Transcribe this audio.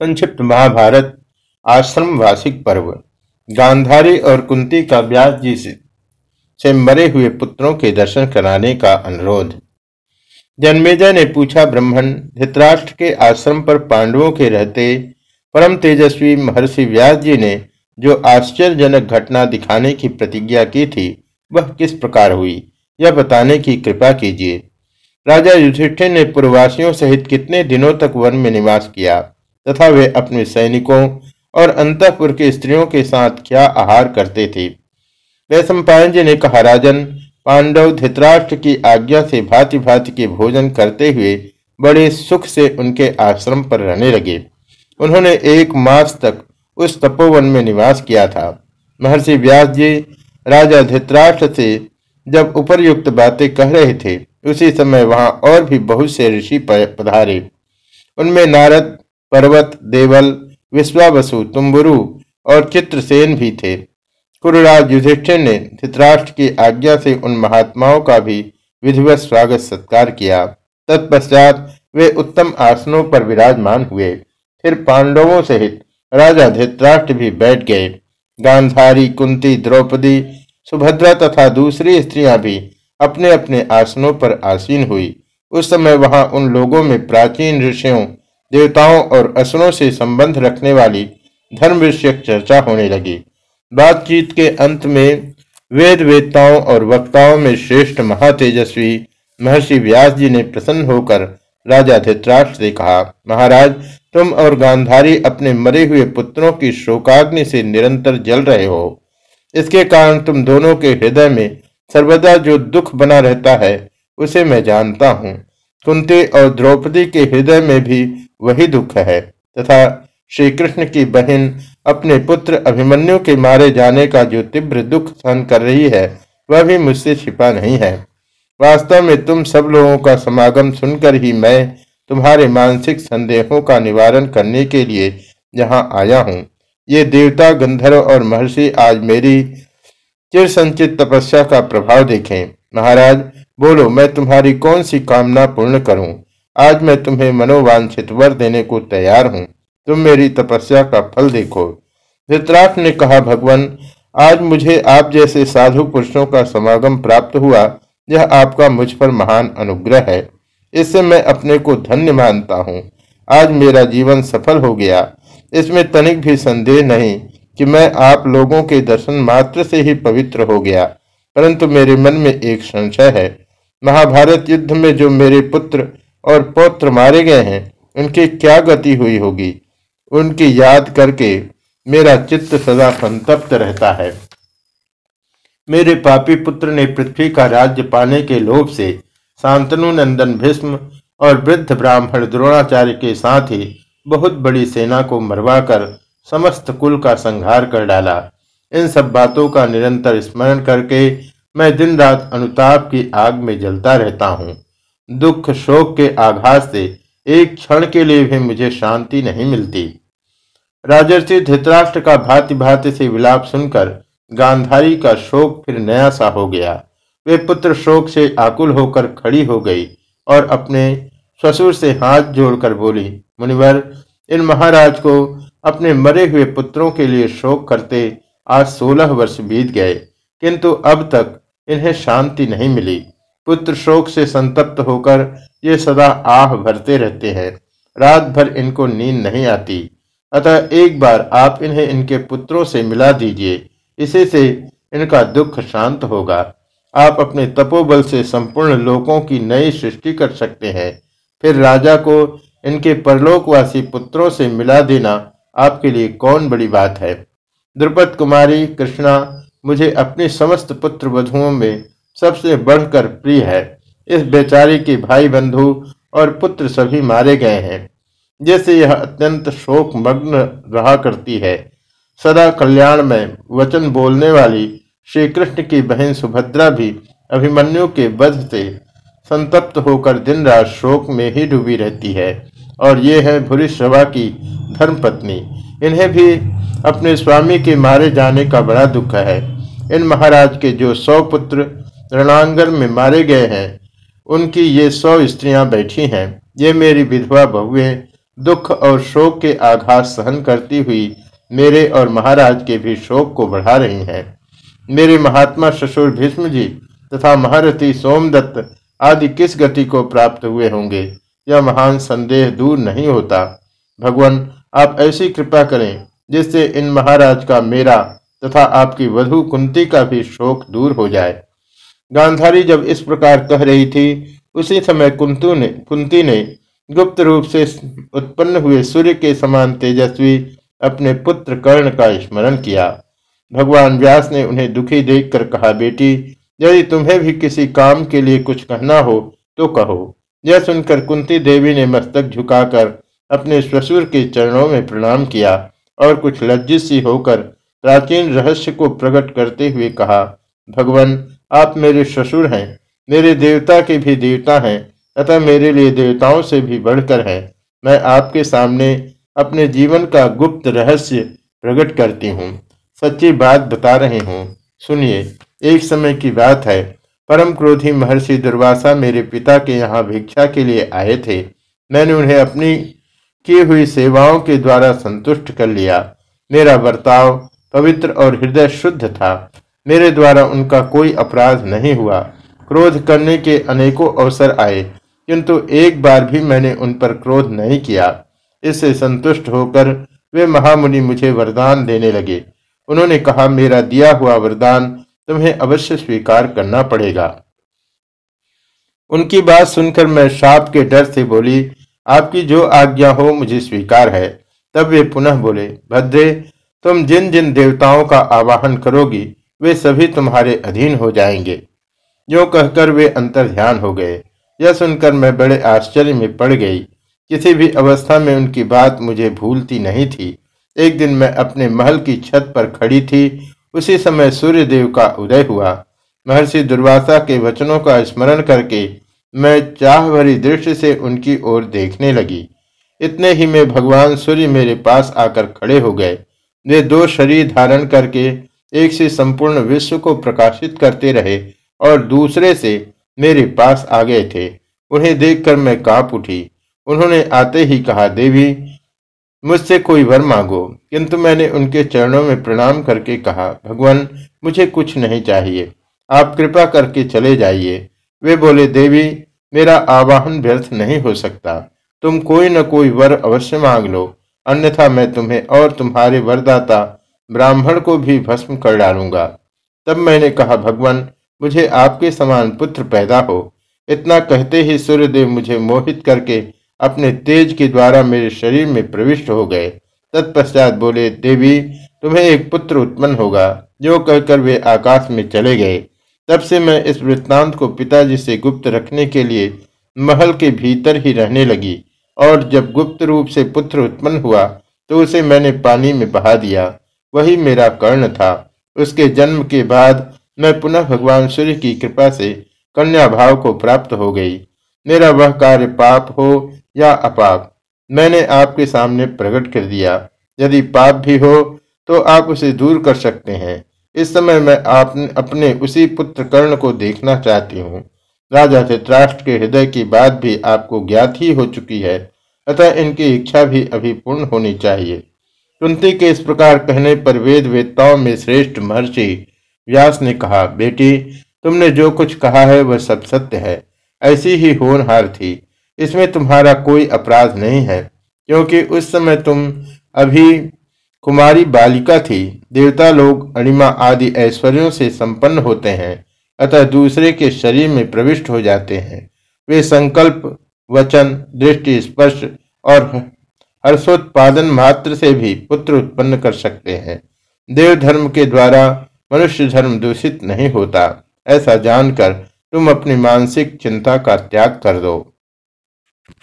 संक्षिप्त महाभारत, आश्रम वार्षिक पर्व, गांधारी और कुंती का व्यास जी से मरे हुए पुत्रों के दर्शन कराने का अनुरोध। जन्मेजय ने पूछा, ब्राह्मण, धृतराष्ट्र के आश्रम पर पांडवों के रहते परम तेजस्वी महर्षि व्यास जी ने जो आश्चर्यजनक घटना दिखाने की प्रतिज्ञा की थी, वह किस प्रकार हुई, यह बताने की कृपा कीजिए। राजा युधिष्ठिर ने पूर्ववासियों सहित कितने दिनों तक वन में निवास किया तथा वे अपने सैनिकों और अंतपुर के स्त्रियों के साथ क्या आहार करते थे। वैश्व जी ने कहा, राजन, पांडव धृतराष्ट्र की आज्ञा से भांति भांति के भोजन करते हुए बड़े सुख से उनके आश्रम पर रहने लगे। उन्होंने एक मास तक उस तपोवन में निवास किया था। महर्षि व्यास जी, राजा धृतराष्ट्र से जब उपरयुक्त बातें कह रहे थे, उसी समय वहाँ और भी बहुत से ऋषि पधारे। उनमें नारद पर्वत, देवल, विश्वावसु, तुम्बुरु और चित्रसेन भी थे। कुरुराज युधिष्ठिर ने धृतराष्ट्र की आज्ञा से उन महात्माओं का भी विधिवत स्वागत सत्कार किया। तत्पश्चात वे उत्तम आसनों पर विराजमान हुए। फिर पांडवों सहित राजा धृतराष्ट्र भी बैठ गए। गांधारी, कुंती, द्रौपदी, सुभद्रा तथा दूसरी स्त्रियाँ भी अपने अपने आसनों पर आसीन हुई। उस समय वहाँ उन लोगों में प्राचीन ऋषियों देवताओं और असुरों से संबंध रखने वाली धर्म विषयक चर्चा होने लगी। बातचीत के अंत में वेद वेदताओं और वक्ताओं में श्रेष्ठ महातेजस्वी महर्षि व्यास जी ने प्रसन्न होकर राजा धृतराष्ट्र से कहा, महाराज, तुम और गांधारी अपने मरे हुए पुत्रों की शोकाग्नि से निरंतर जल रहे हो। इसके कारण तुम दोनों के हृदय में सर्वदा जो दुख बना रहता है, उसे मैं जानता हूँ। कुंती और द्रौपदी के हृदय में भी वही दुख है, तथा श्री कृष्ण की बहन अपने पुत्र अभिमन्यु के मारे जाने का जो तीव्र दुख सहन कर रही है, वह भी मुझसे छिपा नहीं है। वास्तव में तुम सब लोगों का समागम सुनकर ही मैं तुम्हारे मानसिक संदेहों का निवारण करने के लिए यहाँ आया हूँ। ये देवता, गंधर्व और महर्षि आज मेरी चिर संचित तपस्या का प्रभाव देखें। महाराज बोलो, मैं तुम्हारी कौन सी कामना पूर्ण करूँ? आज मैं तुम्हें मनोवांछित वर देने को तैयार हूँ। तुम मेरी तपस्या का फल देखो। धृतराष्ट्र ने कहा, भगवान, आज मुझे आप जैसे साधु पुरुषों का समागम प्राप्त हुआ, यह आपका मुझ पर महान अनुग्रह है। इससे मैं अपने को धन्य मानता हूँ। आज मेरा जीवन सफल हो गया। इसमें तनिक भी संदेह नहीं कि मैं आप लोगों के दर्शन मात्र से ही पवित्र हो गया, परंतु मेरे मन में एक संशय है। महाभारत युद्ध में जो मेरे पुत्र और पौत्र मारे गए हैं, उनकी क्या गति हुई होगी? उनकी याद करके मेरा चित्त सदा संतप्त रहता है। मेरे पापी पुत्र ने पृथ्वी का राज्य पाने के लोभ से शांतनु नंदन भीष्म और वृद्ध ब्राह्मण द्रोणाचार्य के साथ ही बहुत बड़ी सेना को मरवाकर समस्त कुल का संहार कर डाला। इन सब बातों का निरंतर स्मरण करके मैं दिन रात अनुताप की आग में जलता रहता हूँ। दुख शोक के आघात से एक क्षण के लिए भी मुझे शांति नहीं मिलती। राजर्षि धृतराष्ट्र का भांति भांति से विलाप सुनकर गांधारी का शोक फिर नया सा हो गया। वे पुत्र शोक से आकुल होकर खड़ी हो गई और अपने ससुर से हाथ जोड़कर बोली, मुनिवर, इन महाराज को अपने मरे हुए पुत्रों के लिए शोक करते आज सोलह वर्ष बीत गए, किंतु अब तक इन्हें शांति नहीं मिली। पुत्र शोक से संतप्त होकर ये सदा आह भरते रहते हैं। रात भर इनको नींद नहीं आती। अतः एक बार आप इन्हें इनके पुत्रों से मिला दीजिए। इसी से इनका दुख शांत होगा। आप अपने तपोबल से संपूर्ण लोकों की नई सृष्टि कर सकते हैं। फिर राजा को इनके परलोकवासी पुत्रों से मिला देना आपके लिए कौन बड़ी बात है? द्रुपद कुमारी, कृष्णा मुझे अपनी समस्त पुत्र वधुओं में सबसे बढ़कर प्रिय है। इस बेचारी के भाई बंधु और पुत्र सभी मारे गए हैं। जैसे यह अत्यंत शोक मग्न रहा करती है। सदा कल्याण में वचन बोलने वाली श्री कृष्ण की बहन सुभद्रा भी अभिमन्यु के वध से संतप्त होकर दिन रात शोक में ही डूबी रहती है। और ये है भूरिश्रवा की धर्मपत्नी इन्हें भी अपने स्वामी के मारे जाने का बड़ा दुख है। इन महाराज के जो सौ पुत्र रणांगन में मारे गए हैं, उनकी ये सौ स्त्रियाँ बैठी हैं। ये मेरी विधवा बहुएँ, दुख और शोक के आघात सहन करती हुई मेरे और महाराज के भी शोक को बढ़ा रही हैं। मेरे महात्मा ससुर भीष्म जी तथा महारथी सोमदत्त आदि किस गति को प्राप्त हुए होंगे, यह महान संदेह दूर नहीं होता। भगवान आप ऐसी कृपा करें, जिससे इन महाराज का मेरा तथा आपकी वधु कुंती का भी शोक दूर हो जाए। गांधारी जब इस प्रकार कह रही थी, उसी समय कुंतु ने कुंती ने गुप्त रूप से उत्पन्न हुए सूर्य के समान तेजस्वी अपने पुत्र कर्ण का स्मरण किया। भगवान व्यास ने उन्हें दुखी देखकर कहा, बेटी, यदि तुम्हें भी किसी काम के लिए कुछ कहना हो तो कहो। यह सुनकर कुंती देवी ने मस्तक झुकाकर अपने ससुर के चरणों में प्रणाम किया और कुछ लज्जित सी होकर प्राचीन रहस्य को प्रकट करते हुए कहा, भगवान, आप मेरे ससुर हैं, मेरे देवता के भी देवता हैं, अतः मेरे लिए देवताओं से भी बढ़कर है। मैं आपके सामने अपने जीवन का गुप्त रहस्य प्रकट करती हूँ, सच्ची बात बता रही हूँ। सुनिए, एक समय की बात है। परम क्रोधी महर्षि दुर्वासा मेरे पिता के यहाँ भिक्षा के लिए आए थे। मैंने उन्हें अपनी की हुई सेवाओं के द्वारा संतुष्ट कर लिया। मेरा बर्ताव पवित्र और हृदय शुद्ध था। मेरे द्वारा उनका कोई अपराध नहीं हुआ। क्रोध करने के अनेकों अवसर आए, किंतु एक बार भी मैंने उन पर क्रोध नहीं किया। इससे संतुष्ट होकर वे महामुनि मुझे वरदान देने लगे। उन्होंने कहा, मेरा दिया हुआ वरदान तुम्हें अवश्य स्वीकार करना पड़ेगा। उनकी बात सुनकर मैं शाप के डर से बोली आपकी जो आज्ञा हो मुझे स्वीकार है। तब वे पुनः बोले, भद्रे, तुम जिन जिन देवताओं का आवाहन करोगी, वे सभी तुम्हारे अधीन हो जाएँगे। जो कहकर वे अंतर ध्यान हो गए। यह सुनकर मैं बड़े आश्चर्य में पड़ गई। किसी भी अवस्था में उनकी बात मुझे भूलती नहीं थी। एक दिन मैं अपने महल की छत पर खड़ी थी। उसी समय सूर्य देव का उदय हुआ। महर्षि दुर्वासा के वचनों का स्मरण करके मैं चाह भरी दृष्टि से उनकी ओर देखने लगी। इतने ही में भगवान सूर्य मेरे पास आकर खड़े हो गए। वे दो शरीर धारण करके एक से संपूर्ण विश्व को प्रकाशित करते रहे और दूसरे से मेरे पास आ गए थे। उन्हें देखकर मैं काँप उठी। उन्होंने आते ही कहा, देवी, मुझसे कोई वर मांगो। किंतु मैंने उनके चरणों में प्रणाम करके कहा, भगवान, मुझे कुछ नहीं चाहिए। आप कृपा करके चले जाइए। वे बोले, देवी, मेरा आवाहन व्यर्थ नहीं हो सकता। तुम कोई न कोई वर अवश्य मांग लो। अन्यथा मैं तुम्हें और तुम्हारे वरदाता ब्राह्मण को भी भस्म कर डालूँगा। तब मैंने कहा, भगवान, मुझे आपके समान पुत्र पैदा हो। इतना कहते ही सूर्यदेव मुझे मोहित करके अपने तेज के द्वारा मेरे शरीर में प्रविष्ट हो गए। तत्पश्चात बोले, देवी, तुम्हें एक पुत्र उत्पन्न होगा, जो कहकर वे आकाश में चले गए। तब से मैं इस वृत्तांत को पिताजी से गुप्त रखने के लिए महल के भीतर ही रहने लगी और जब गुप्त रूप से पुत्र उत्पन्न हुआ तो उसे मैंने पानी में बहा दिया। वही मेरा कर्ण था। उसके जन्म के बाद मैं पुनः भगवान सूर्य की कृपा से कन्या भाव को प्राप्त हो गई। मेरा वह कार्य पाप हो या अपाप, मैंने आपके सामने प्रकट कर दिया। यदि पाप भी हो तो आप उसे दूर कर सकते हैं। इस समय मैं आप अपने उसी पुत्र कर्ण को देखना चाहती हूँ। राजा धृतराष्ट्र के हृदय की बात भी आपको ज्ञात ही हो चुकी है, अतः इनकी इच्छा भी अभी पूर्ण होनी चाहिए। कुंती के इस प्रकार कहने पर वेद वेदताओं में श्रेष्ठ महर्षि व्यास ने कहा, बेटी, तुमने जो कुछ कहा है वह सब सत्य है। ऐसी ही होनहार थी। इसमें तुम्हारा कोई अपराध नहीं है, क्योंकि उस समय तुम अभी कुमारी बालिका थी, देवता लोग, अणिमा आदि ऐश्वर्यों से संपन्न होते हैं, अतः दूसरे के शरीर में प्रविष्ट हो जाते हैं। वे संकल्प, वचन, दृष्टि, स्पर्श और हर्षोत्पादन मात्र से भी पुत्र उत्पन्न कर सकते हैं। देव धर्म के द्वारा मनुष्य धर्म दूषित नहीं होता, ऐसा जानकर तुम अपनी मानसिक चिंता का त्याग कर दो।